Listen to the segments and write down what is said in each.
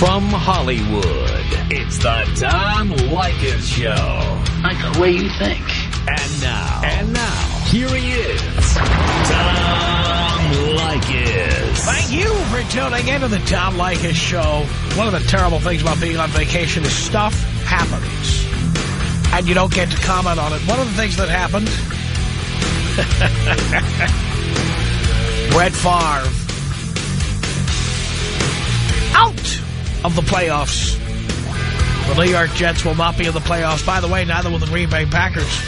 From Hollywood, it's the Tom Leykis Show. I like the way you think. And now. And now. Here he is. Tom Leykis. Thank you for tuning in to the Tom Leykis Show. One of the terrible things about being on vacation is stuff happens. And you don't get to comment on it. One of the things that happened... Brett Favre. Out of the playoffs. The New York Jets will not be in the playoffs. By the way, neither will the Green Bay Packers.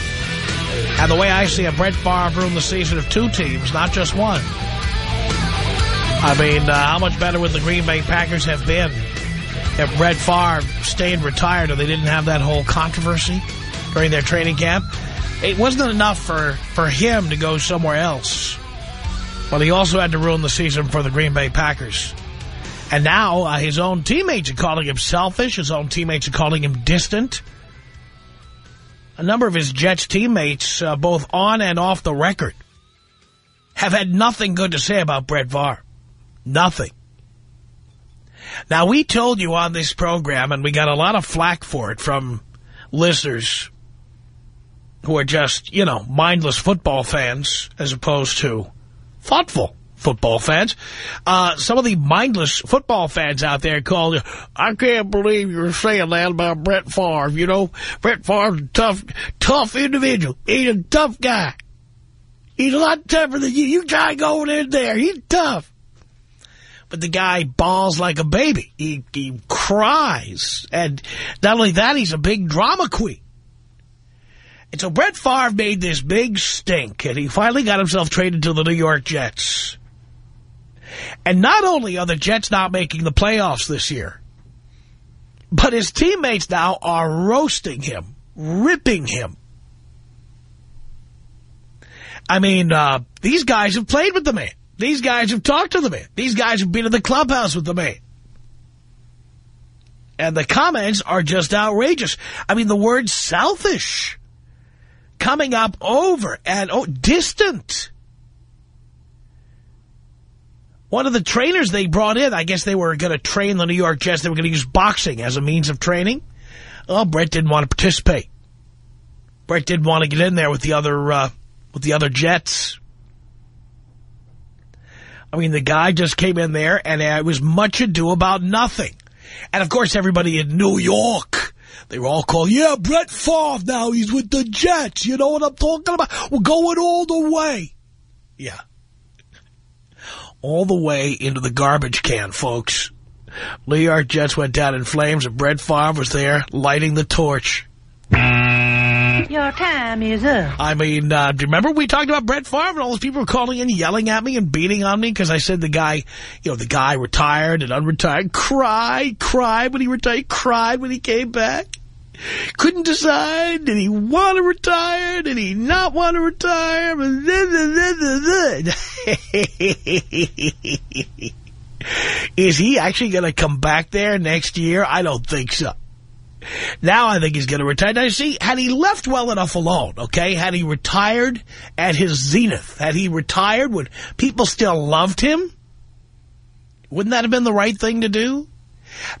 And the way I see it, Brett Favre ruined the season of two teams, not just one. I mean, uh, how much better would the Green Bay Packers have been if Brett Favre stayed retired or they didn't have that whole controversy during their training camp? It wasn't enough for, for him to go somewhere else. But he also had to ruin the season for the Green Bay Packers. And now uh, his own teammates are calling him selfish. His own teammates are calling him distant. A number of his Jets teammates, uh, both on and off the record, have had nothing good to say about Brett Favre. Nothing. Now, we told you on this program, and we got a lot of flack for it from listeners who are just, you know, mindless football fans as opposed to thoughtful football fans. Uh, some of the mindless football fans out there called, I can't believe you're saying that about Brett Favre. You know, Brett Favre's a tough, tough individual. He's a tough guy. He's a lot tougher than you. You try going in there. He's tough. But the guy bawls like a baby. He, he cries. And not only that, he's a big drama queen. And so Brett Favre made this big stink, and he finally got himself traded to the New York Jets. And not only are the Jets not making the playoffs this year, but his teammates now are roasting him, ripping him. I mean, uh, these guys have played with the man. These guys have talked to the man. These guys have been in the clubhouse with the man. And the comments are just outrageous. I mean, the word selfish coming up over and oh, distant. One of the trainers they brought in, I guess they were going to train the New York Jets. They were going to use boxing as a means of training. Oh, Brett didn't want to participate. Brett didn't want to get in there with the other uh, with the other Jets. I mean, the guy just came in there, and it was much ado about nothing. And, of course, everybody in New York, they were all calling, yeah, Brett Favre now, he's with the Jets. You know what I'm talking about? We're going all the way. Yeah. All the way into the garbage can, folks. New York Jets went down in flames, and Brett Favre was there lighting the torch. Your time is up. I mean, uh, do you remember we talked about Brett Favre and all those people were calling in, yelling at me and beating on me because I said the guy, you know, the guy retired and unretired, cried, cried when he retired, cried when he came back. Couldn't decide, did he want to retire, did he not want to retire? Is he actually going to come back there next year? I don't think so. Now I think he's going to retire. Now, see, had he left well enough alone, okay, had he retired at his zenith, had he retired, would people still loved him? Wouldn't that have been the right thing to do?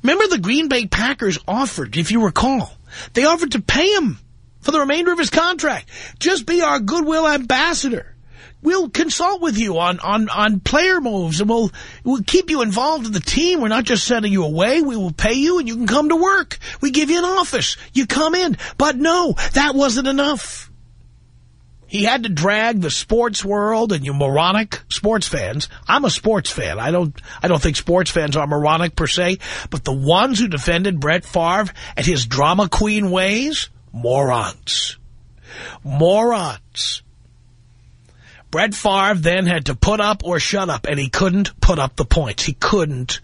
Remember the Green Bay Packers offered, if you recall, they offered to pay him for the remainder of his contract. Just be our goodwill ambassador. We'll consult with you on, on, on player moves, and we'll, we'll keep you involved in the team. We're not just sending you away. We will pay you, and you can come to work. We give you an office. You come in. But no, that wasn't enough. He had to drag the sports world and you moronic sports fans. I'm a sports fan. I don't I don't think sports fans are moronic per se, but the ones who defended Brett Favre and his drama queen ways, morons. Morons. Brett Favre then had to put up or shut up, and he couldn't put up the points. He couldn't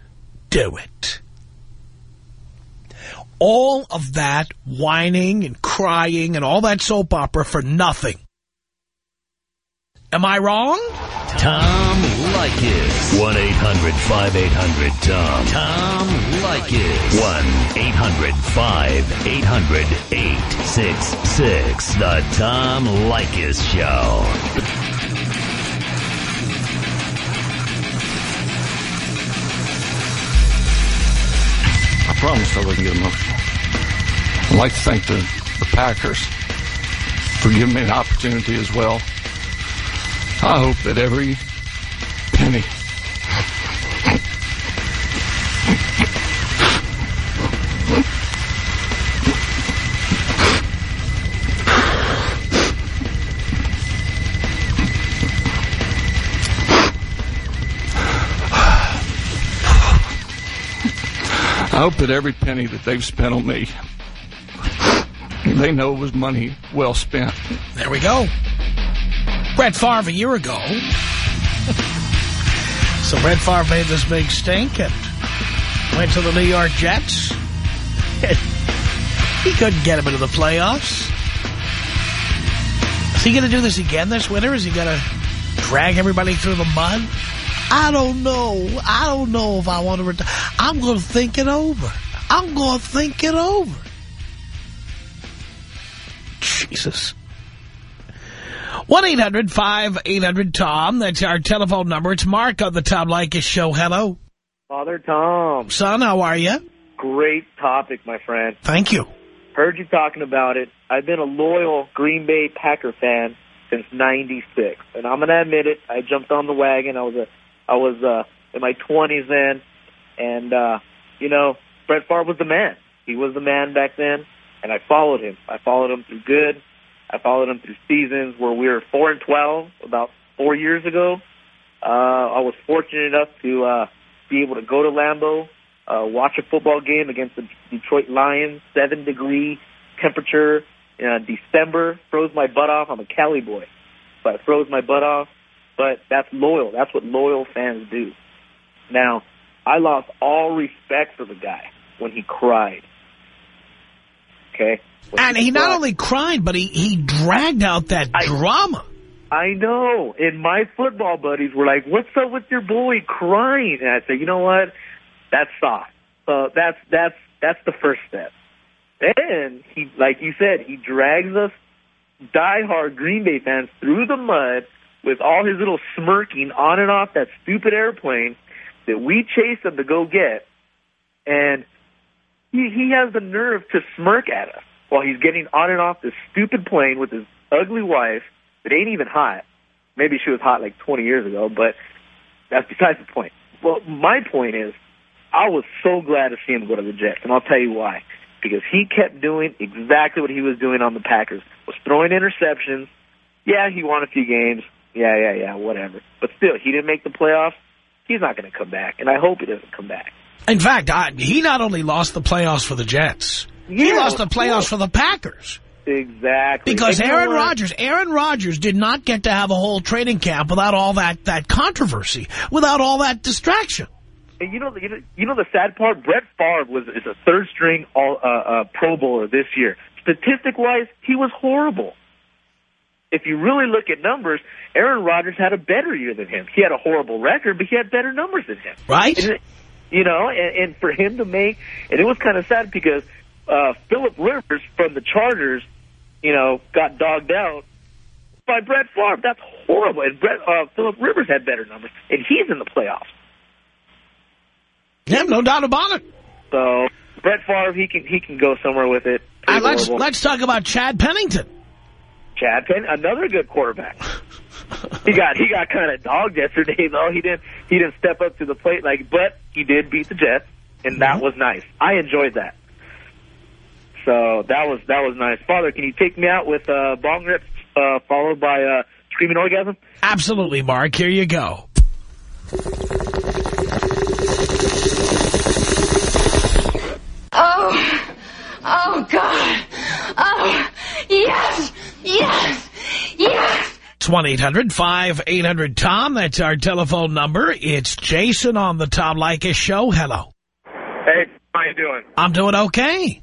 do it. All of that whining and crying and all that soap opera for nothing. Am I wrong? Tom Leykis. 1-800-5800-TOM. Tom Leykis. 1-800-5800-866. The Tom Leykis Show. I promise I wouldn't get emotional. I'd like to thank the, the Packers for giving me an opportunity as well. I hope that every penny I hope that every penny that they've spent on me, they know it was money well spent. There we go. Brett Favre a year ago. so Brett Favre made this big stink and went to the New York Jets. he couldn't get him into the playoffs. Is he going to do this again this winter? Is he going to drag everybody through the mud? I don't know. I don't know if I want to retire. I'm going to think it over. I'm going to think it over. Jesus. 1-800-5800-TOM. That's our telephone number. It's Mark on the Tom Leykis show. Hello. Father Tom. Son, how are you? Great topic, my friend. Thank you. Heard you talking about it. I've been a loyal Green Bay Packer fan since 96. And I'm going to admit it. I jumped on the wagon. I was a I was uh, in my 20s then, and uh, you know, Brett Favre was the man. He was the man back then, and I followed him. I followed him through good. I followed him through seasons where we were four and 12 about four years ago. Uh, I was fortunate enough to uh, be able to go to Lambeau, uh, watch a football game against the Detroit Lions, seven degree temperature, uh, December, froze my butt off. I'm a Cali boy, but I froze my butt off but that's loyal. That's what loyal fans do. Now, I lost all respect for the guy when he cried. Okay? When and he, not only cried, but he, he dragged out that I, drama. I know. And my football buddies were like, what's up with your boy crying? And I said, you know what? That's soft. Uh, that's, that's, that's the first step. Then he, like you said, he drags us diehard Green Bay fans through the mud with all his little smirking on and off that stupid airplane that we chased him to go get, and he he has the nerve to smirk at us while he's getting on and off this stupid plane with his ugly wife that ain't even hot. Maybe she was hot like 20 years ago, but that's besides the point. Well, my point is, I was so glad to see him go to the Jets, and I'll tell you why. Because he kept doing exactly what he was doing on the Packers, was throwing interceptions. Yeah, he won a few games, yeah, yeah, yeah, whatever. But still, he didn't make the playoffs. He's not going to come back, and I hope he doesn't come back. In fact, I, he not only lost the playoffs for the Jets, yeah, he lost the playoffs for the Packers. Exactly. Because Aaron Rodgers, Aaron Rodgers did not get to have a whole training camp without all that, that controversy, without all that distraction. And you know, you know, you know the sad part? Brett Favre was is a third string all, uh, uh, Pro Bowler this year. Statistic wise, he was horrible if you really look at numbers, Aaron Rodgers had a better year than him. He had a horrible record, but he had better numbers than him. Right. And, you know, and, and for him to make, and it was kind of sad because uh, Philip Rivers from the Chargers, you know, got dogged out by Brett Favre. That's horrible. And Brett, uh, Philip Rivers had better numbers, and he's in the playoffs. Yeah, no doubt about it. So Brett Favre, he can he can go somewhere with it. Uh, let's let's talk about Chad Pennington. Chad Penn, another good quarterback. he got he got kind of dogged yesterday though. He didn't he didn't step up to the plate like, but he did beat the Jets, and that mm -hmm. was nice. I enjoyed that. So that was that was nice. Father, can you take me out with uh, bong rips uh, followed by uh, screaming orgasm? Absolutely, Mark. Here you go. Oh, oh God, oh yes. Yes! Yes! It's 1-800-5800-TOM. That's our telephone number. It's Jason on the Tom Leykis show. Hello. Hey, how you doing? I'm doing okay.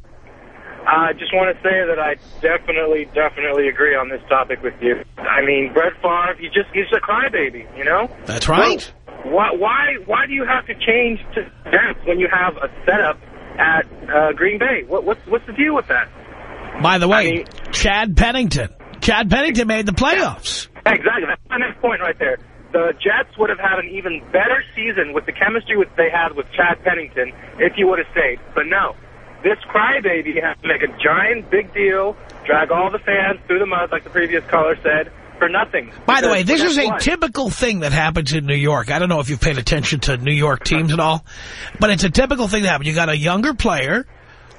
I just want to say that I definitely, definitely agree on this topic with you. I mean, Brett Favre, he just he's a crybaby, you know? That's right. Why, why, why do you have to change to Jets when you have a setup at uh, Green Bay? What, what's, what's the deal with that? By the way, I mean, Chad Pennington. Chad Pennington made the playoffs. Exactly. That's my next point right there. the Jets would have had an even better season with the chemistry they had with Chad Pennington if he would have stayed. But no, this crybaby has to make a giant big deal, drag all the fans through the mud, like the previous caller said, for nothing. By the way, this is a what? typical thing that happens in New York. I don't know if you've paid attention to New York teams at all, but it's a typical thing that happens. You got a younger player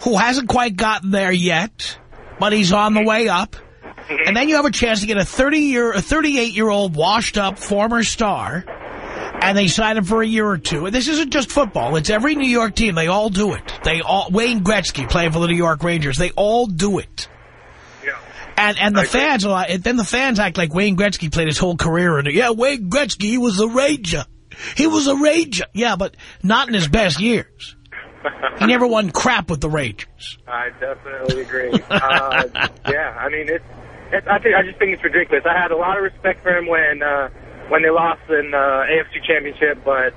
who hasn't quite gotten there yet, but he's on the way up. And then you have a chance to get a 30-year, a 38-year-old washed-up former star, and they sign him for a year or two. And this isn't just football. It's every New York team. They all do it. They all, Wayne Gretzky playing for the New York Rangers, they all do it. Yeah. And and the I fans are like, then the fans act like Wayne Gretzky played his whole career in it. Yeah, Wayne Gretzky, he was a ranger. He was a ranger. Yeah, but not in his best years. He never won crap with the Rangers. I definitely agree. uh, yeah, I mean, it's I think I just think it's ridiculous. I had a lot of respect for him when uh, when they lost in uh, AFC Championship, but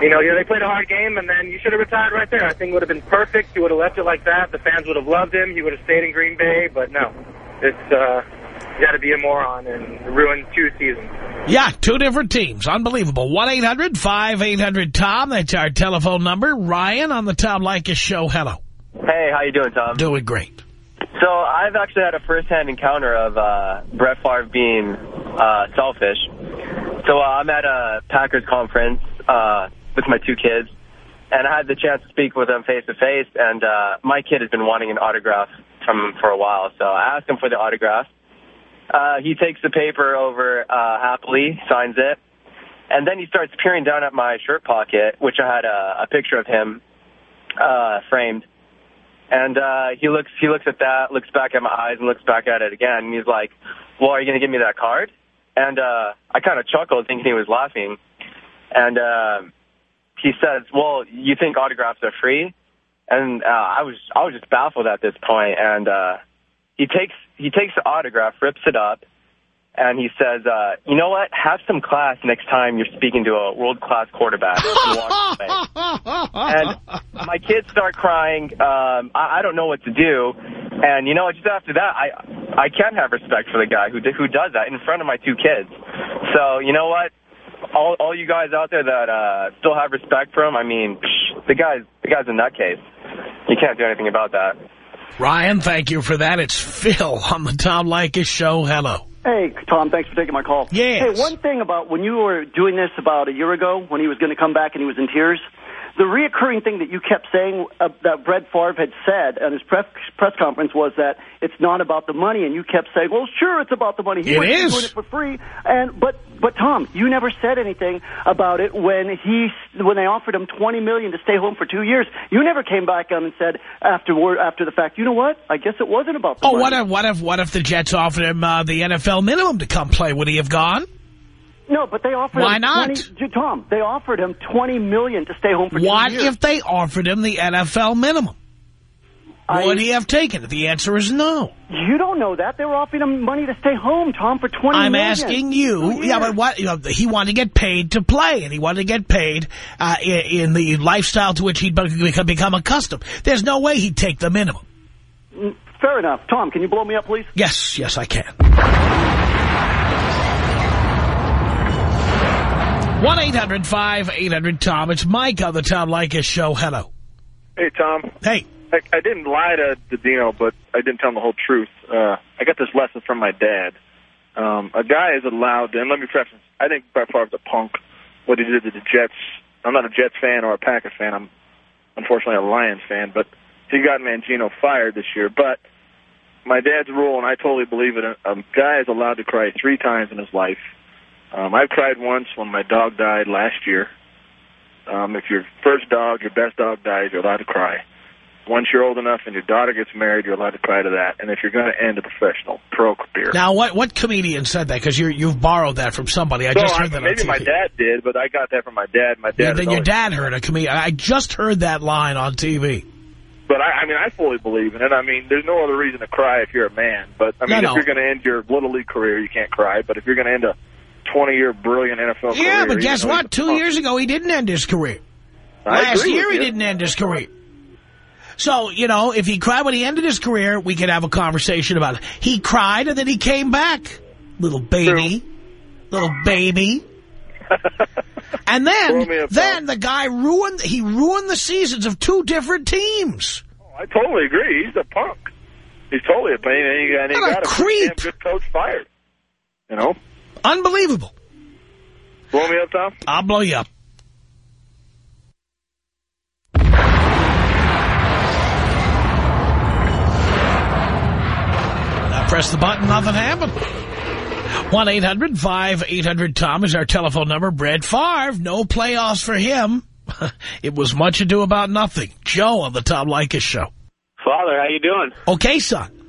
you know, yeah, they played a hard game, and then you should have retired right there. I think it would have been perfect. He would have left it like that. The fans would have loved him. He would have stayed in Green Bay, but no, it's uh, you got to be a moron and ruin two seasons. Yeah, two different teams. Unbelievable. 1-800-5800-TOM. That's our telephone number. Ryan on the Tom Leykis show. Hello. Hey, how you doing, Tom? Doing great. So I've actually had a first-hand encounter of uh, Brett Favre being uh, selfish. So uh, I'm at a Packers conference uh, with my two kids, and I had the chance to speak with them face to face. And uh, my kid has been wanting an autograph from him for a while, so I asked him for the autograph. Uh, he takes the paper over uh, happily, signs it, and then he starts peering down at my shirt pocket, which I had a, a picture of him uh, framed. And uh, he looks he looks at that, looks back at my eyes, and looks back at it again. And he's like, "Well, are you going to give me that card?" And uh, I kind of chuckled, thinking he was laughing. And uh, he says, "Well, you think autographs are free?" And uh, I was I was just baffled at this point. And uh, he takes he takes the autograph, rips it up, and he says, uh, "You know what? Have some class next time you're speaking to a world class quarterback." And walks away and my kids start crying. Um, I, I don't know what to do. And you know, just after that, I I can have respect for the guy who who does that in front of my two kids. So you know what? All all you guys out there that uh, still have respect for him, I mean, psh, the guy's the guy's a nutcase. You can't do anything about that. Ryan, thank you for that. It's Phil on the Tom Leykis show. Hello. Hey, Tom, thanks for taking my call. Yes. Hey, one thing about when you were doing this about a year ago, when he was going to come back and he was in tears, the reoccurring thing that you kept saying uh, that Brett Favre had said at his press press conference was that it's not about the money, and you kept saying, "Well, sure, it's about the money. He It is. doing it for free." And but but Tom, you never said anything about it when he when they offered him twenty million to stay home for two years. You never came back on and said afterward after the fact, "You know what? I guess it wasn't about the Oh, money." what if what if what if the Jets offered him uh, the NFL minimum to come play? Would he have gone? No, but they offered Why him not? 20, Tom, they offered him twenty million to stay home for What if they offered him the NFL minimum? I- Would he have taken it? The answer is no. You don't know that. They were offering him money to stay home, Tom, for twenty I'm million. asking you. Yeah, but what? You know, he wanted to get paid to play, and he wanted to get paid uh, in, in the lifestyle to which he'd become, become accustomed. There's no way he'd take the minimum. Mm, Fair enough. Tom, can you blow me up, please? Yes, yes, I can. 1-800-5800-TOM. It's Mike on the Tom Leykis show. Hello. Hey, Tom. Hey. I, I didn't lie to, to Dino, but I didn't tell him the whole truth. Uh, I got this lesson from my dad. Um, a guy is allowed, and let me preface, I think Brett Favre's a punk. What he did to the Jets, I'm not a Jets fan or a Packers fan. I'm unfortunately a Lions fan, but he got Mangini fired this year. But my dad's rule, and I totally believe it, a, a guy is allowed to cry three times in his life. Um, I've cried once when my dog died last year. Um, if your first dog, your best dog dies, you're allowed to cry. Once you're old enough and your daughter gets married, you're allowed to cry to that. And if you're going to end a professional pro career. Now, what what comedian said that? Because you've borrowed that from somebody. I So, just I- heard that maybe my dad did, but I got that from my dad. My dad. Yeah, then your dad heard a comedian. I just heard that line on TV. But I, I mean, I fully believe in it. I mean, there's no other reason to cry if you're a man. But I No, mean, no. if you're going to end your little league career, you can't cry. But if you're going to end a 20 year brilliant NFL career, Yeah, but you guess know, what? Two punk. years ago, he didn't end his career. I Last year, he didn't end his career. So, you know, if he cried when he ended his career, we could have a conversation about it. He cried and then he came back. Little baby. little baby. And then, then the guy ruined, he ruined the seasons of two different teams. Oh, I totally agree. He's a punk. He's totally a pain, and he, and he got a creep. good coach fired. You know? Unbelievable. Blow me up, Tom? I'll blow you up. I press the button, nothing happened. 1-800-5800-TOM is our telephone number. Brett Favre, no playoffs for him. it was much ado about nothing. Joe on the Tom Leykis show. Father, how you doing? Okay, son.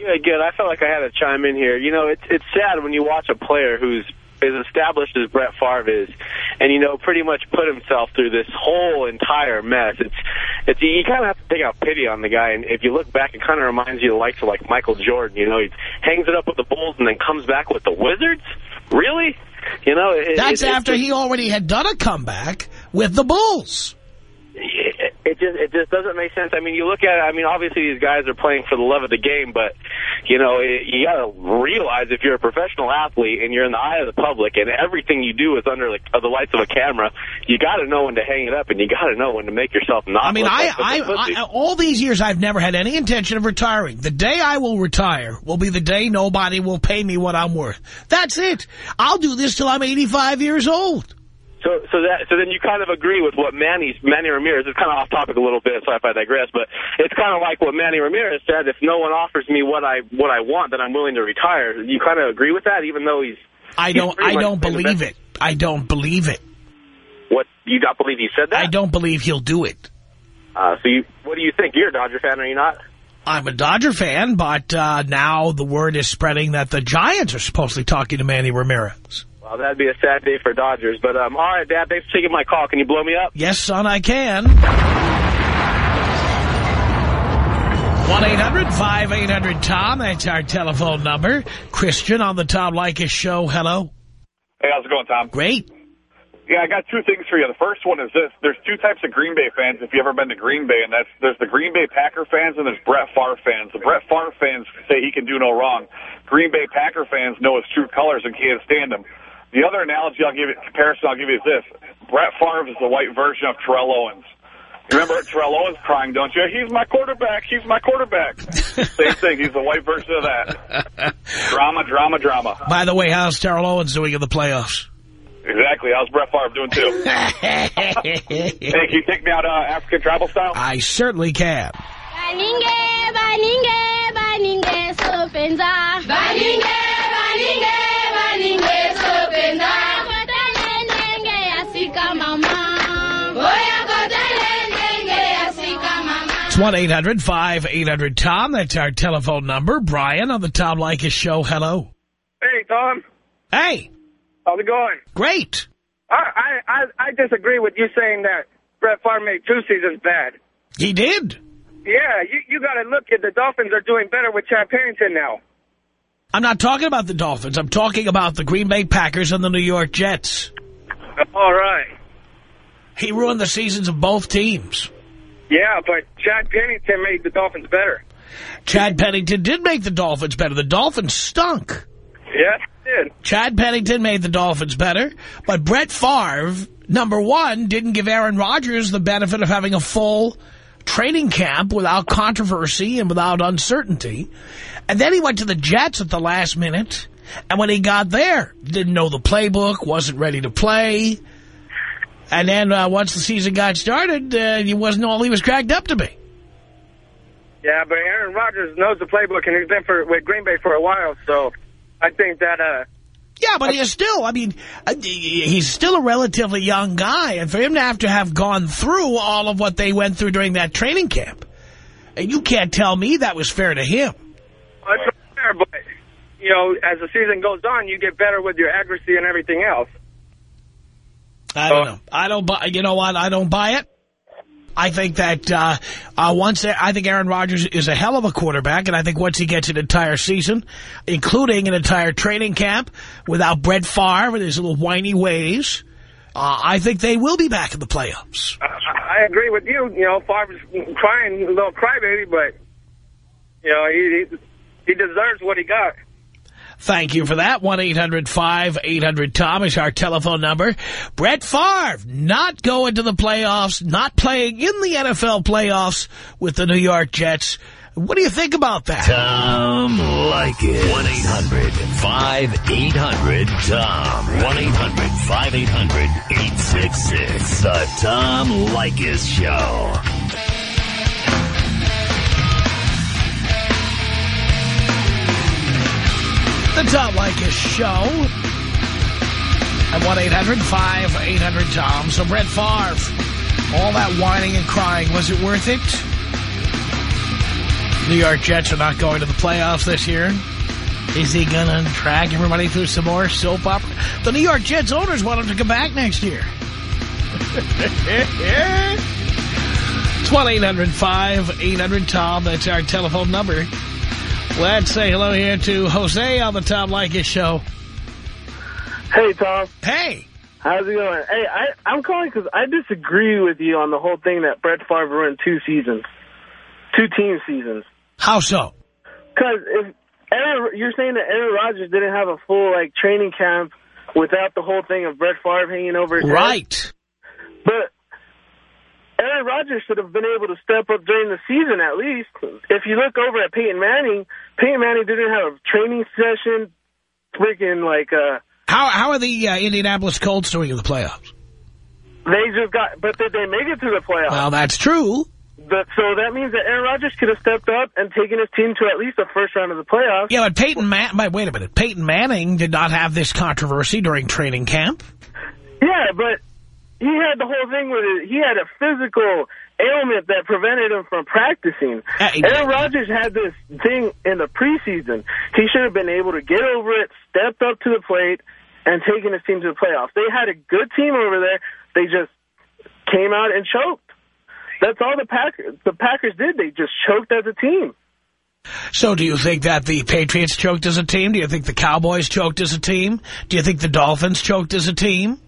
Good, good. I felt like I had to chime in here. You know, it's it's sad when you watch a player who's as established as Brett Favre is, and you know, pretty much put himself through this whole entire mess. It's it's you kind of have to take out pity on the guy, and if you look back, it kind of reminds you of the likes of like Michael Jordan. You know, he hangs it up with the Bulls and then comes back with the Wizards. Really? You know, it, That's it, it- after he already had done a comeback with the Bulls. Just it just doesn't make sense. I mean, you look at it. I mean, obviously these guys are playing for the love of the game, but you know, it, you got to realize if you're a professional athlete and you're in the eye of the public, and everything you do is under like, the lights of a camera, you got to know when to hang it up, and you got to know when to make yourself not. I mean, I, like such a I. I, all these years, I've never had any intention of retiring. The day I will retire will be the day nobody will pay me what I'm worth. That's it. I'll do this till I'm 85 years old. So, so that, so then you kind of agree with what Manny, Manny Ramirez. It's kind of off topic a little bit, so if I digress, but it's kind of like what Manny Ramirez said. If no one offers me what I, what I want, then I'm willing to retire. You kind of agree with that, even though he's. I don't, I don't believe it. I don't believe it. What you don't believe he said that? I don't believe he'll do it. Uh, so you, what do you think? You're a Dodger fan, are you not? I'm a Dodger fan, but uh, now the word is spreading that the Giants are supposedly talking to Manny Ramirez. Well, that'd be a sad day for Dodgers. But um, all right, Dad, thanks for taking my call. Can you blow me up? Yes, son, I can. 1-800-5800-TOM. That's our telephone number. Christian on the Tom Leykis show. Hello. Hey, how's it going, Tom? Great. Yeah, I got two things for you. The first one is this. There's two types of Green Bay fans if you've ever been to Green Bay, and that's there's the Green Bay Packer fans and there's Brett Favre fans. The Brett Favre fans say he can do no wrong. Green Bay Packer fans know his true colors and can't stand him. The other analogy I'll give you, comparison I'll give you is this. Brett Favre is the white version of Terrell Owens. You remember Terrell Owens crying, don't you? He's my quarterback. He's my quarterback. Same thing. He's the white version of that. drama, drama, drama. By the way, how's Terrell Owens doing in the playoffs? Exactly. How's Brett Favre doing, too? hey, can you take me out uh, African tribal style? I certainly can. Baninge, baninge, baninge, sopenza. Baninge, baninge, baninge, 1-800-5800-TOM. That's our telephone number. Brian on the Tom Leykis show. Hello. Hey, Tom. Hey. How's it going? Great. I, I, I, I disagree with you saying that Brett Favre made two seasons bad. He did. Yeah, you, you got to look at the Dolphins are doing better with Chad Pennington now. I'm not talking about the Dolphins. I'm talking about the Green Bay Packers and the New York Jets. All right. He ruined the seasons of both teams. Yeah, but Chad Pennington made the Dolphins better. Chad Pennington did make the Dolphins better. The Dolphins stunk. Yes, did. Chad Pennington made the Dolphins better, but Brett Favre, number one, didn't give Aaron Rodgers the benefit of having a full training camp without controversy and without uncertainty. And then he went to the Jets at the last minute, and when he got there, didn't know the playbook, wasn't ready to play. And then uh, once the season got started, uh, he wasn't all he was cracked up to be. Yeah, but Aaron Rodgers knows the playbook, and he's been for, with Green Bay for a while, so I think that... uh Yeah, but he is still, I mean, uh, he's still a relatively young guy. And for him to have to have gone through all of what they went through during that training camp, and you can't tell me that was fair to him. It's fair, but, you know, as the season goes on, you get better with your accuracy and everything else. I don't know. I don't buy, you know what? I don't buy it. I think that uh, uh, once I think Aaron Rodgers is a hell of a quarterback, and I think once he gets an entire season, including an entire training camp, without Brett Favre and his little whiny ways, uh, I think they will be back in the playoffs. I agree with you. You know, Favre's crying, a little crybaby, but, you know, he, he, he deserves what he got. Thank you for that. 1-800-5800-TOM is our telephone number. Brett Favre not going to the playoffs, not playing in the NFL playoffs with the New York Jets. What do you think about that? Tom Leykis. 1-800-5800-TOM. 1-800-5800-866. The Tom Leykis Show. The Tom Leykis Show at 1-800-5800-TOM. So Brett Favre, all that whining and crying, was it worth it? New York Jets are not going to the playoffs this year. Is he going to drag everybody through some more soap opera? The New York Jets owners want him to come back next year. it's 1-800-5800-TOM. That's our telephone number. Let's say hello here to Jose on the Tom Leykis Show. Hey, Tom. Hey. How's it going? Hey, I, I'm calling because I disagree with you on the whole thing that Brett Favre ruined two seasons. Two team seasons. How so? Because if Aaron, you're saying that Aaron Rodgers didn't have a full like training camp without the whole thing of Brett Favre hanging over his Right. head. But Aaron Rodgers should have been able to step up during the season at least. If you look over at Peyton Manning, Peyton Manning didn't have a training session. Freaking like uh, How how are the uh, Indianapolis Colts doing in the playoffs? they just got, but did they make it to the playoffs? Well, that's true. But, so that means that Aaron Rodgers could have stepped up and taken his team to at least the first round of the playoffs. Yeah, but Peyton Man but wait a minute. Peyton Manning did not have this controversy during training camp. Yeah, but he had the whole thing with it. He had a physical ailment that prevented him from practicing. Aaron Rodgers had this thing in the preseason. He should have been able to get over it, stepped up to the plate, and taken his team to the playoffs. They had a good team over there. They just came out and choked. That's all the Packers, the Packers did. They just choked as a team. So do you think that the Patriots choked as a team? Do you think the Cowboys choked as a team? Do you think the Dolphins choked as a team?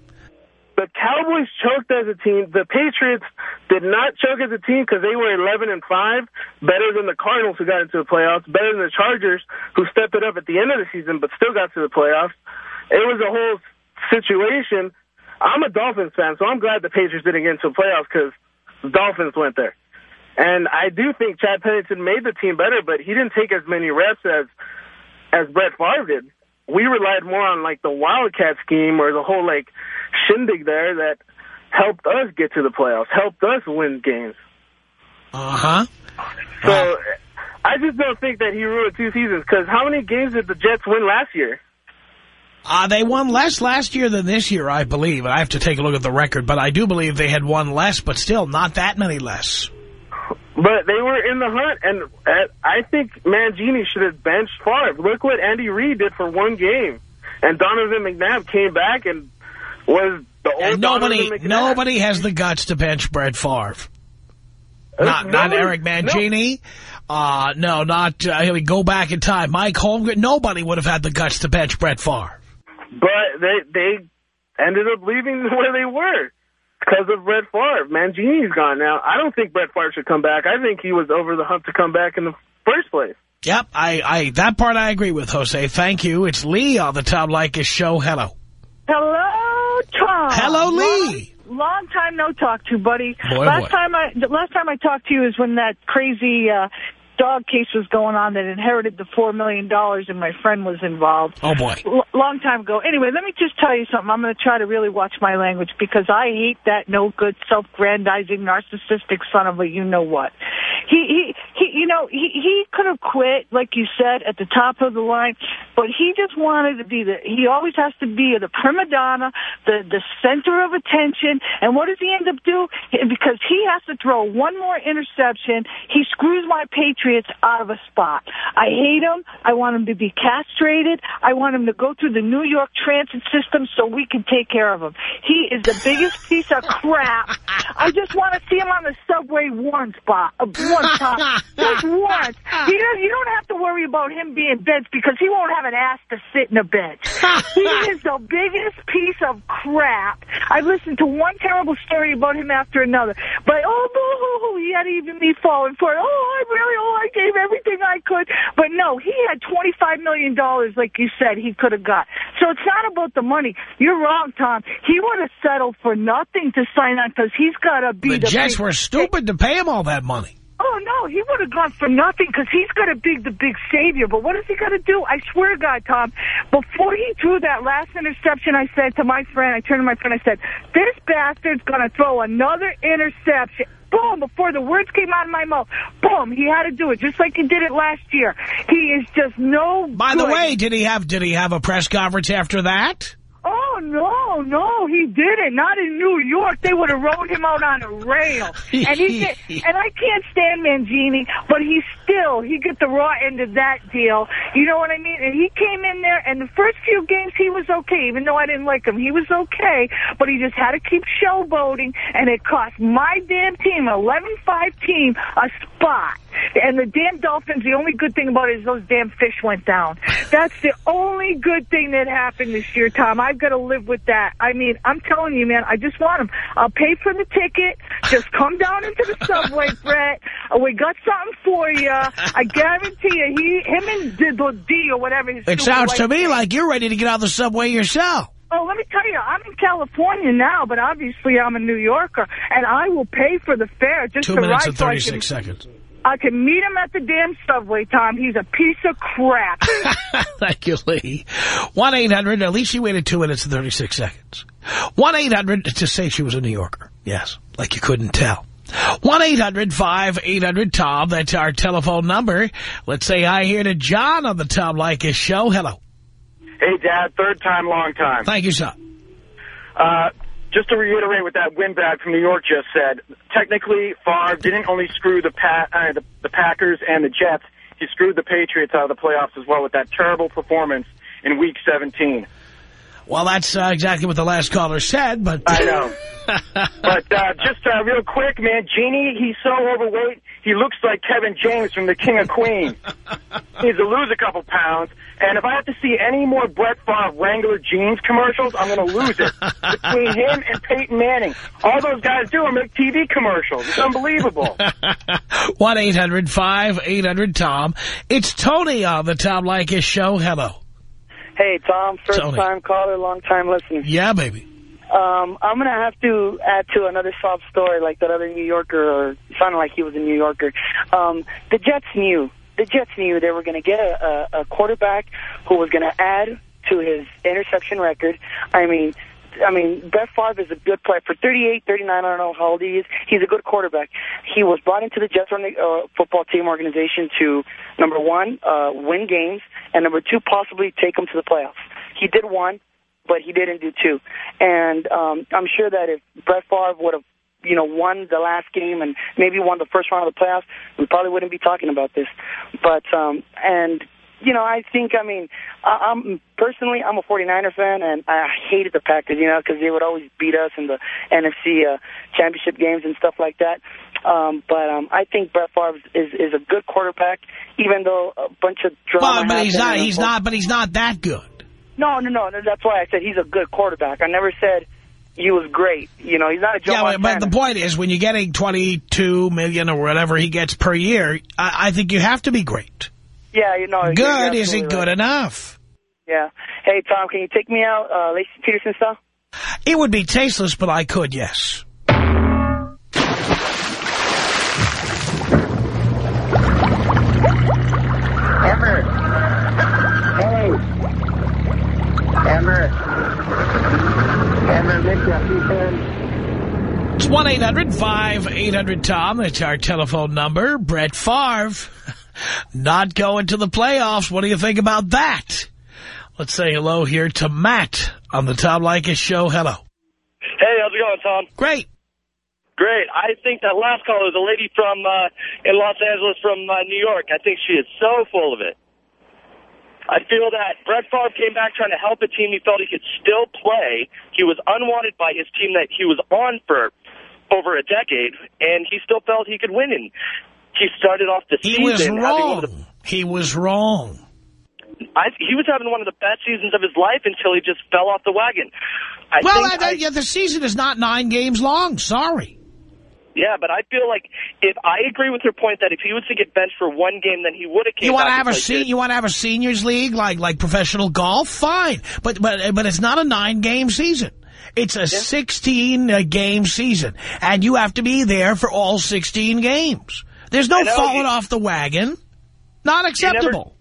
The Cowboys choked as a team. The Patriots did not choke as a team because they were 11 and 5, better than the Cardinals who got into the playoffs, better than the Chargers who stepped it up at the end of the season but still got to the playoffs. It was a whole situation. I'm a Dolphins fan, so I'm glad the Patriots didn't get into the playoffs because the Dolphins went there. And I do think Chad Pennington made the team better, but he didn't take as many reps as as Brett Favre did. We relied more on like the Wildcat scheme or the whole like shindig there that helped us get to the playoffs, helped us win games. Uh-huh. So I just don't think that he ruined two seasons because how many games did the Jets win last year? Uh, they won less last year than this year, I believe. I have to take a look at the record, but I do believe they had won less, but still not that many less. But they were in the hunt, and uh, I think Mangini should have benched Favre. Look what Andy Reid did for one game. And Donovan McNabb came back and was the old And nobody, nobody has the guts to bench Brett Favre. Not, not Eric Mangini. Uh, no, not, uh, here we go back in time. Mike Holmgren. Nobody would have had the guts to bench Brett Favre. But they they ended up leaving where they were because of Brett Favre. Mangini's gone now. I don't think Brett Favre should come back. I think he was over the hump to come back in the first place. Yep, I, I, that part I agree with, Jose. Thank you. It's Lee on the Tom Leykis show. Hello. Hello, Tom. Hello, Lee. Long, long time no talk to, buddy. Boy, last boy. time I the last time I talked to you is when that crazy uh, dog case was going on that inherited the four million dollars, and my friend was involved. Oh, boy. L- long time ago. Anyway, let me just tell you something. I'm going to try to really watch my language because I hate that no good, self-grandizing, narcissistic son of a you know what. He, he, he, you know, he, he could have quit, like you said, at the top of the line, but he just wanted to be the, he always has to be the prima donna, the, the center of attention. And what does he end up do? Because he has to throw one more interception, he screws my Patriots out of a spot. I hate him. I want him to be castrated. I want him to go through the New York transit system so we can take care of him. He is the biggest piece of crap. I just want to see him on the subway one spot, uh, one time, just once. You don't, you don't have to worry about him being benched because he won't have an ass to sit in a bench. he is the biggest piece of crap. I've listened to one terrible story about him after another. But oh, boo hoo hoo, he had even me falling for it. Oh, I really, oh, Oh, I gave everything I could. But no, he had $25 million, like you said, he could have got. So it's not about the money. You're wrong, Tom. He would have settled for nothing to sign on because he's got to be The the Jets big- were stupid to pay him all that money. Oh, no, he would have gone for nothing because he's got to be the big savior. But what is he got to do? I swear to God, Tom, before he threw that last interception, I said to my friend, I turned to my friend, I said, this bastard's going to throw another interception. Boom, before the words came out of my mouth. Boom, he had to do it just like he did it last year. He is just no By the way, did he have did he have a press conference after that? Oh, no, no, he didn't. Not in New York. They would have rolled him out on a rail. And he and I can't stand Mangini, but he still, he get the raw end of that deal. You know what I mean? And he came in there, and the first few games he was okay, even though I didn't like him. He was okay, but he just had to keep showboating, and it cost my damn team, 11-5 team, a spot. And the damn Dolphins, the only good thing about it is those damn fish went down. That's the only good thing that happened this year, Tom. I've got to live with that. I mean, I'm telling you, man, I just want him. I'll pay for the ticket. Just come down into the subway, Brett. We got something for you. I guarantee you, he, him and D, D or whatever. It sounds to me like you're ready to get on the subway yourself. Oh, let me tell you, I'm in California now, but obviously I'm a New Yorker, and I will pay for the fare just Two to minutes ride and so I 36 can- seconds. I can meet him at the damn subway, Tom. He's a piece of crap. Thank you, Lee. 1-800, at least she waited two minutes and 36 seconds. 1-800 to say she was a New Yorker. Yes, like you couldn't tell. 1-800-5800-TOM, that's our telephone number. Let's say hi here to John on the Tom Leykis show. Hello. Hey, Dad, third time, long time. Thank you, son. Uh, just to reiterate what that windbag from New York just said, technically, Favre didn't only screw the, pa uh, the, the Packers and the Jets, he screwed the Patriots out of the playoffs as well with that terrible performance in Week 17. Well, that's uh, exactly what the last caller said, but... I know. but uh, just uh, real quick, Mangini, he's so overweight, he looks like Kevin James from The King of Queens. he needs to lose a couple pounds. And if I have to see any more Brett Favre Wrangler jeans commercials, I'm going to lose it. Between him and Peyton Manning. All those guys do are make TV commercials. It's unbelievable. 1-800-5800-TOM. It's Tony on the Tom Leykis show. Hello. Hey, Tom, first-time caller, long time listener. Yeah, baby. Um, I'm going to have to add to another sob story like that other New Yorker, or sounded like he was a New Yorker. Um, the Jets knew. The Jets knew they were going to get a, a, a quarterback who was going to add to his interception record. I mean, I mean, Brett Favre is a good player. For 38, 39, I don't know how old he is, he's a good quarterback. He was brought into the Jets uh, football team organization to, number one, uh, win games, and number two, possibly take them to the playoffs. He did one, but he didn't do two. And um, I'm sure that if Brett Favre would have you know, won the last game and maybe won the first round of the playoffs, we probably wouldn't be talking about this. But, um, and, you know, I think, I mean, I, I'm personally, I'm a 49er fan, and I hated the Packers, you know, because they would always beat us in the NFC uh, championship games and stuff like that. Um, but um, I think Brett Favre is is a good quarterback, even though a bunch of drama. Well, but he's not, he's not, but he's not that good. No, no, no. That's why I said he's a good quarterback. I never said he was great. You know, he's not a Joe Yeah, but, Montana. but the point is, when you're getting 22 million or whatever he gets per year, I, I think you have to be great. Yeah, you know, Good absolutely isn't good right. enough. Yeah. Hey, Tom, can you take me out, uh, Laci Peterson style? It would be tasteless, but I could, yes. Amber. Hey. Amber. Amber, lift your feet in. It's 1-800-5800-TOM. That's our telephone number. Brett Favre not going to the playoffs. What do you think about that? Let's say hello here to Matt on the Tom Leykis show. Hello. Hey, how's it going, Tom? Great. Great. I think that last caller is a lady from uh, in Los Angeles from uh, New York. I think she is so full of it. I feel that Brett Favre came back trying to help a team he felt he could still play. He was unwanted by his team that he was on for over a decade, and he still felt he could win. And he started off the He season was having one. He was wrong. I, he was having one of the best seasons of his life until he just fell off the wagon. I well, think uh, I- yeah, the season is not nine games long. Sorry. Yeah, but I feel like if I agree with your point that if he was to get benched for one game, then he would have came You want to have a se- you want to have a seniors league like like professional golf? Fine, but but but it's not a nine game season. It's a 16 uh, game season, and you have to be there for all 16 games. There's no falling you- off the wagon. Not acceptable.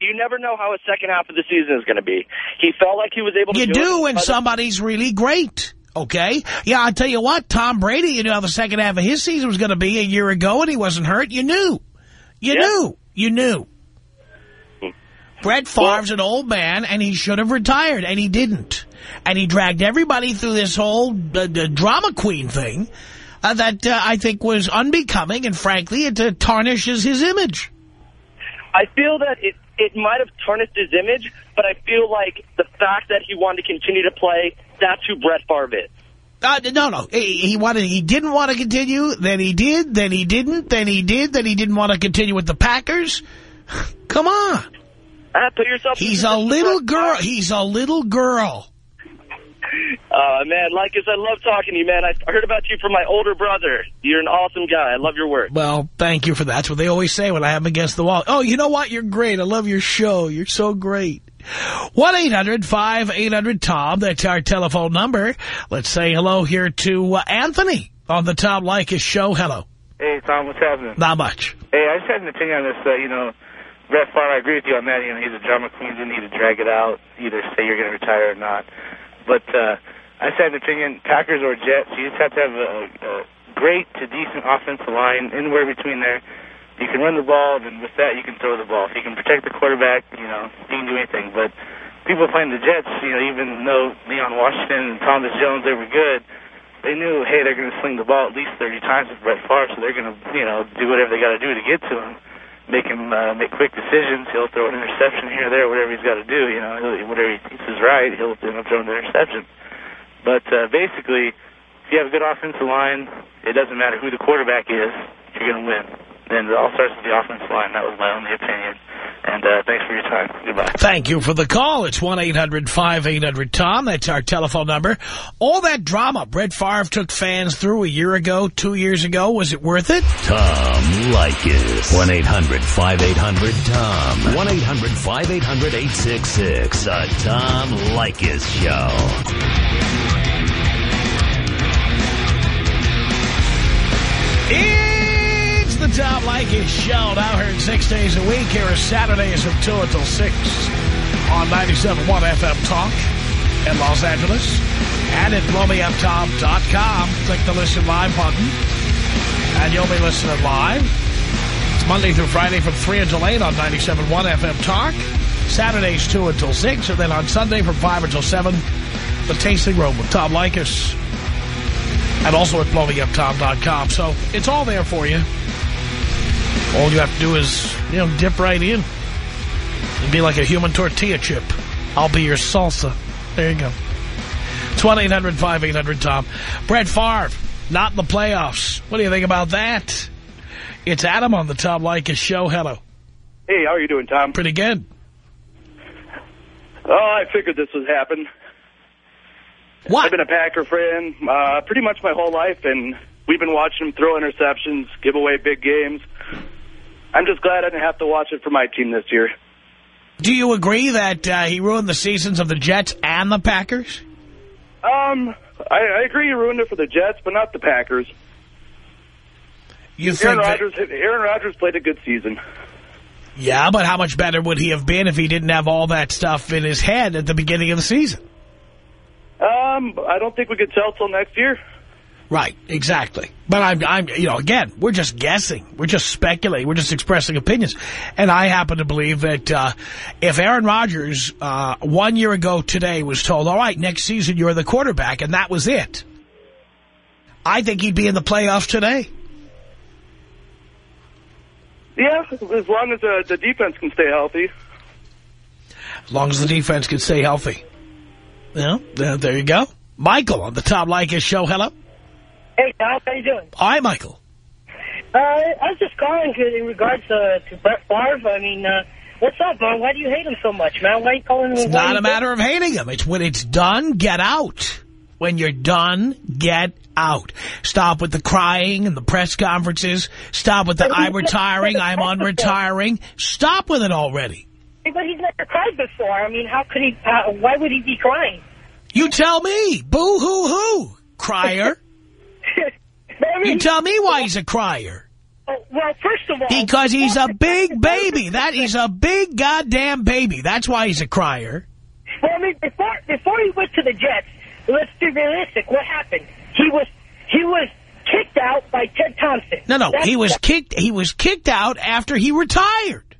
You never know how a second half of the season is going to be. He felt like he was able to You do, do it. when somebody's really great. Okay? Yeah, I tell you what, Tom Brady, you knew how the second half of his season was going to be a year ago and he wasn't hurt. You knew. You knew. You knew. Brett Favre's an old man and he should have retired and he didn't. And he dragged everybody through this whole uh, drama queen thing uh, that uh, I think was unbecoming and frankly it uh, tarnishes his image. I feel that it it might have tarnished his image, but I feel like the fact that he wanted to continue to play, that's who Brett Favre is. Uh, no, no. He, he wanted. He didn't want to continue. Then he did. Then he didn't. Then he did. Then he didn't want to continue with the Packers. Come on. Uh, put yourself. He's a little girl. He's a little girl. Uh, man, Leykis, I love talking to you, man. I I heard about you from my older brother. You're an awesome guy. I love your work. Well, thank you for that. That's what they always say when I have him against the wall. Oh, you know what? You're great. I love your show. You're so great. 1-800-5800-TOM. That's our telephone number. Let's say hello here to uh, Anthony on the Tom Leykis show. Hello. Hey, Tom, what's happening? Not much. Hey, I just had an opinion on this. Uh, you know, Brett Favre, I agree with you on that. You know, he's a drama queen. Didn't need to drag it out, either say you're going to retire or not. But uh, I just had an opinion, Packers or Jets, you just have to have a, a great to decent offensive line, anywhere between there. You can run the ball, and with that, you can throw the ball. If you can protect the quarterback, you know, you can do anything. But people playing the Jets, you know, even though Leon Washington and Thomas Jones, they were good, they knew, hey, they're going to sling the ball at least 30 times with Brett Favre, so they're going to, you know, do whatever they got to do to get to him, make him uh, make quick decisions. He'll throw an interception here or there, whatever he's got to do. You know, he'll, whatever he thinks is right, he'll end up throwing the interception. But uh, basically, if you have a good offensive line, it doesn't matter who the quarterback is, you're going to win. And it all starts with the offensive line. That was my only opinion. And uh, thanks for your time. Goodbye. Thank you for the call. It's 1-800-5800-TOM. That's our telephone number. All that drama Brett Favre took fans through a year ago, two years ago, was it worth it? Tom Leykis. 1-800-5800-TOM. 1-800-5800-866. The Tom Leykis Show. It's the Tom Leykis Show. Now heard six days a week. Here are Saturdays from 2 until 6 on 97.1 FM Talk in Los Angeles. And at blowmeuptom.com. Click the Listen Live button. And you'll be listening live. It's Monday through Friday from 3 until 8 on 97.1 FM Talk. Saturdays 2 until 6. And then on Sunday from 5 until 7, The Tasting Room with Tom Leykis and also at blowmeuptom.com. So it's all there for you. All you have to do is, you know, dip right in. And be like a human tortilla chip. I'll be your salsa. There you go. It's 1-800-5800-TOM. Brett Favre, not in the playoffs. What do you think about that? It's Adam on the Tom Leykis show. Hello. Hey, how are you doing, Tom? Pretty good. Oh, I figured this would happen. What? I've been a Packer fan uh, pretty much my whole life, and we've been watching him throw interceptions, give away big games. I'm just glad I didn't have to watch it for my team this year. Do you agree that uh, he ruined the seasons of the Jets and the Packers? Um, I, I agree he ruined it for the Jets, but not the Packers. You Aaron think that- Rodgers, Aaron Rodgers played a good season. Yeah, but how much better would he have been if he didn't have all that stuff in his head at the beginning of the season? Um, I don't think we could tell till next year. Right, exactly. But I'm, I'm, you know, again, we're just guessing. We're just speculating. We're just expressing opinions. And I happen to believe that uh, if Aaron Rodgers uh, one year ago today was told, all right, next season you're the quarterback, and that was it, I think he'd be in the playoffs today. Yeah, as long as uh, the defense can stay healthy. As long as the defense can stay healthy. Yeah, there, there you go. Michael on the Tom Leykis show. Hello. Hey, Tom, how you doing? Hi, Michael. Uh, I was just calling in regards to, to Brett Favre. I mean, uh, what's up, man? Why do you hate him so much, man? Why are you calling him? It's not a matter of hating him. It's when it's done, get out. When you're done, get out. Stop with the crying and the press conferences. Stop with the I'm retiring, I'm on unretiring. Stop with it already. But he's never cried before. I mean, how could he, uh, why would he be crying? You tell me. Boo-hoo-hoo, crier. You tell me why he's a crier. Oh, well, first of all... Because he's a big baby. That is a big goddamn baby. That's why he's a crier. Well, I mean, before, before he went to the Jets, let's be realistic. What happened? He was, he was kicked out by Ted Thompson. No, no, That's he was kicked. He was kicked out after he retired.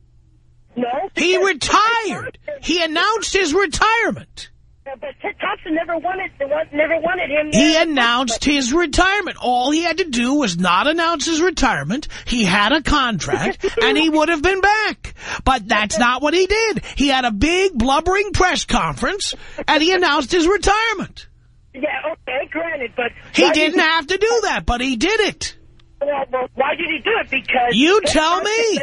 No. He retired. He announced his retirement. But Ted Thompson never wanted, never wanted him. He announced his retirement. All he had to do was not announce his retirement. He had a contract, and he would have been back. But that's not what he did. He had a big, blubbering press conference, and he announced his retirement. Yeah, okay, granted, but... He didn't did have to do that, but he did it. Well, well, why did he do it? Because... You tell me.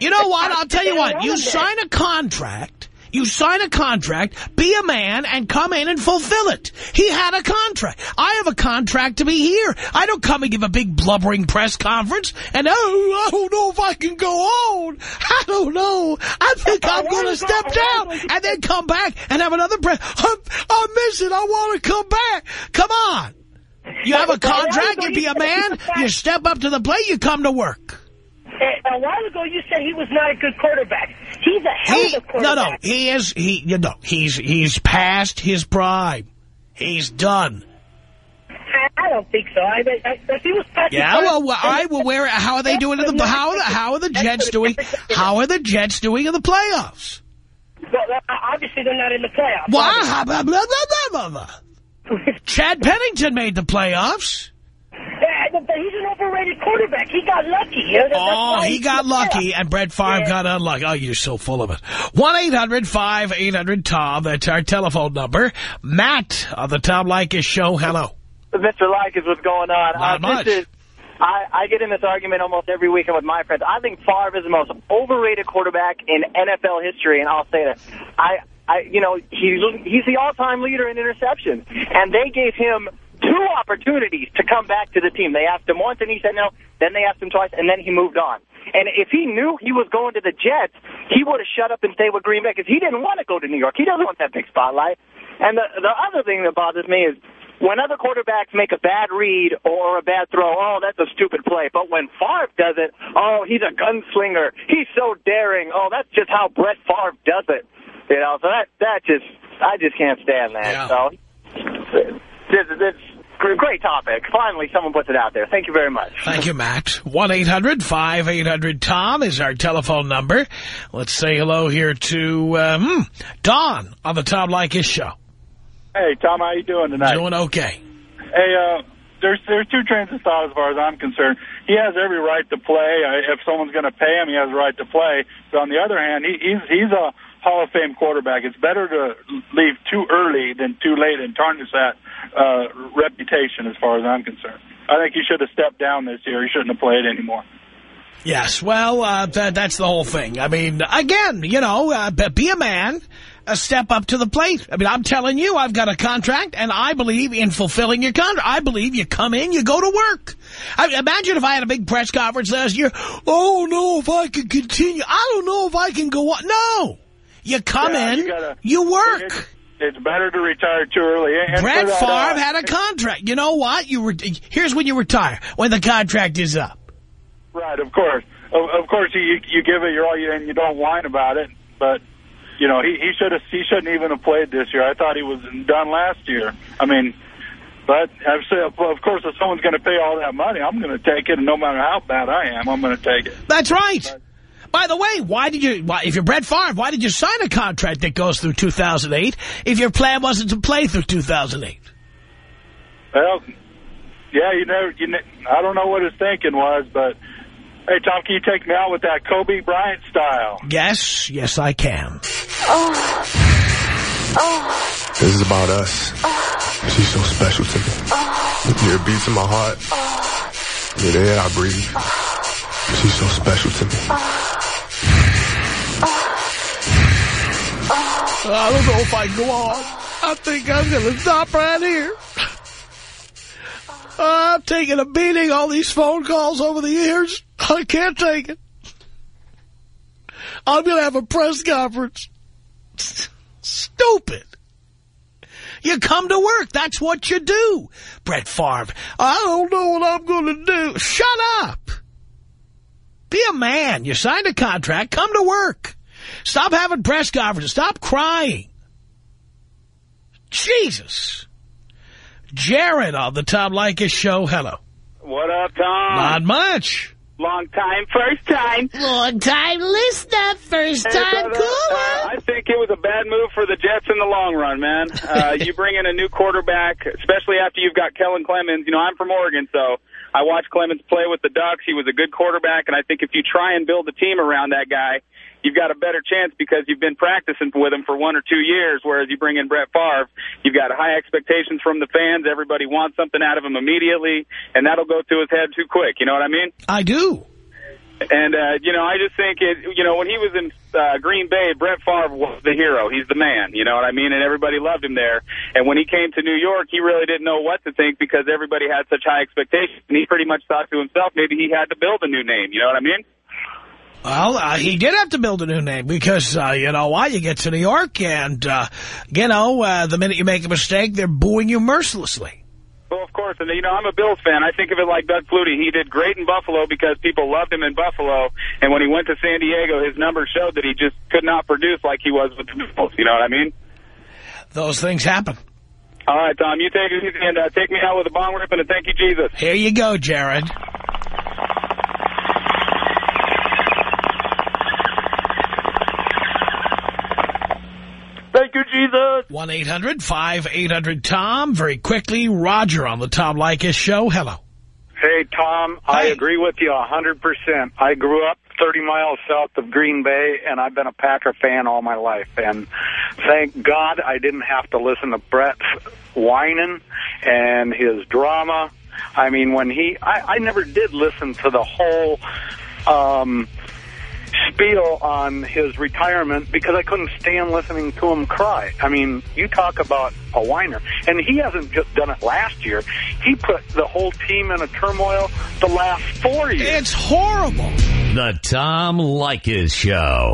You know what? I'll tell you what. You sign a contract. You sign a contract, be a man, and come in and fulfill it. He had a contract. I have a contract to be here. I don't come and give a big blubbering press conference and, oh, I don't know if I can go on. I don't know. I think I'm going to step down and then come back and have another press. I, I miss it. I want to come back. Come on. You have a contract, you be a man, you step up to the plate, you come to work. Uh, A while ago, you said he was not a good quarterback. He's a hell He, of a quarterback. no, no, he is, he, you know, he's, he's past his prime. He's done. I, I don't think so. I, I, if he was past Yeah, his well, well, right, well, where, how are they doing in the, how are the, how are the Jets doing, how are the Jets doing in the playoffs? Well, uh, obviously, they're not in the playoffs. Why? Blah, blah, blah, blah, blah, blah. Chad Pennington made the playoffs. Yeah, but but he's an overrated quarterback. He got lucky. You know, that's Oh, he got lucky, playoffs. and Brett Favre Yeah. got unlucky. Oh, you're so full of it. 1-800-5800-TOM. That's our telephone number. Matt on the Tom Leykis show. Hello. Mr. Leykis, what's going on? Not uh, much. This is, I, I get in this argument almost every weekend with my friends. I think Favre is the most overrated quarterback in NFL history, and I'll say that. I, I, you know, he's he's the all-time leader in interceptions, and they gave him two opportunities to come back to the team. They asked him once, and he said no. Then they asked him twice, and then he moved on. And if he knew he was going to the Jets, he would have shut up and stayed with Green Bay because he didn't want to go to New York. He doesn't want that big spotlight. And the the other thing that bothers me is when other quarterbacks make a bad read or a bad throw, oh, that's a stupid play. But when Favre does it, oh, he's a gunslinger. He's so daring. Oh, that's just how Brett Favre does it. You know, so that that just I just can't stand that. Yeah. So this is it's a great topic. Finally, someone puts it out there. Thank you very much. Thank you, Matt. 1-800-5800-TOM is our telephone number. Let's say hello here to um, Don on the Tom Leykis show. Hey, Tom, how you doing tonight? Doing okay. Hey, uh, there's there's two trains of thought as far as I'm concerned. He has every right to play. If someone's going to pay him, he has a right to play. But on the other hand, he, he's he's a Hall of Fame quarterback. It's better to leave too early than too late and tarnish that uh, reputation as far as I'm concerned. I think he should have stepped down this year. He shouldn't have played anymore. Yes, well, uh, th that's the whole thing. I mean, again, you know, uh, be a man, uh, step up to the plate. I mean, I'm telling you, I've got a contract, and I believe in fulfilling your contract. I believe you come in, you go to work. I, imagine if I had a big press conference last year. Oh, no, if I could continue. I don't know if I can go on. No. You come Yeah, in, you gotta- you work. It's, it's better to retire too early. And Brett Favre uh, had a contract. You know what? You were Here's when you retire, when the contract is up. Right, of course. Of, of course, you you give it your all, you, and you don't whine about it. But you know, he he should have he shouldn't even have played this year. I thought he was done last year. I mean, but I've said, of course, if someone's going to pay all that money, I'm going to take it, and no matter how bad I am, I'm going to take it. That's right. By the way, why did you, why, if you're Brett Favre, why did you sign a contract that goes through 2008 if your plan wasn't to play through 2008? Well, yeah, you know, you ne- I don't know what his thinking was, but hey, Tom, can you take me out with that Kobe Bryant style? Yes, yes, I can. oh, oh. This is about us. She's so special to me. You're a beat to my heart. You're the air I breathe. She's so special to me. I don't know if I can go on. I think I'm going to stop right here. I'm taking a beating, all these phone calls over the years. I can't take it. I'm going to have a press conference. Stupid. You come to work. That's what you do. Brett Favre, I don't know what I'm going to do. Shut up. Be a man. You signed a contract. Come to work. Stop having press conferences. Stop crying. Jesus. Jared on the Tom Leykis show. Hello. What up, Tom? Not much. Long time, first time. Long time listener, first time brother, caller. uh, I think it was a bad move for the Jets in the long run, man. Uh, you bring in a new quarterback, especially after you've got Kellen Clemens. You know, I'm from Oregon, so I watched Clemens play with the Ducks. He was a good quarterback, and I think if you try and build a team around that guy, you've got a better chance because you've been practicing with him for one or two years, whereas you bring in Brett Favre, you've got high expectations from the fans. Everybody wants something out of him immediately, and that'll go to his head too quick. You know what I mean? I do. And, uh, you know, I just think, it. you know, when he was in uh, Green Bay, Brett Favre was the hero. He's the man, you know what I mean? And everybody loved him there. And when he came to New York, he really didn't know what to think because everybody had such high expectations. And he pretty much thought to himself, maybe he had to build a new name, you know what I mean? Well, uh, he did have to build a new name because, uh, you know why? You get to New York and, uh, you know, uh, the minute you make a mistake, they're booing you mercilessly. Well, of course. And, you know, I'm a Bills fan. I think of it like Doug Flutie. He did great in Buffalo because people loved him in Buffalo. And when he went to San Diego, his numbers showed that he just could not produce like he was with the Bills. You know what I mean? Those things happen. All right, Tom, you take it easy and uh, take me out with a bong rip and a thank you, Jesus. Here you go, Jared. Thank you, Jesus. 1-800-5800-TOM. Very quickly, Roger on the Tom Leykis show. Hello. Hey, Tom, I agree with you a 100%. I grew up 30 miles south of Green Bay, and I've been a Packer fan all my life. And thank God I didn't have to listen to Brett whining and his drama. I mean, when he... I, I never did listen to the whole... Um, spiel on his retirement because I couldn't stand listening to him cry. I mean, you talk about a whiner. And he hasn't just done it last year. He put the whole team in a turmoil the last four years. It's horrible. The Tom Leykis Show.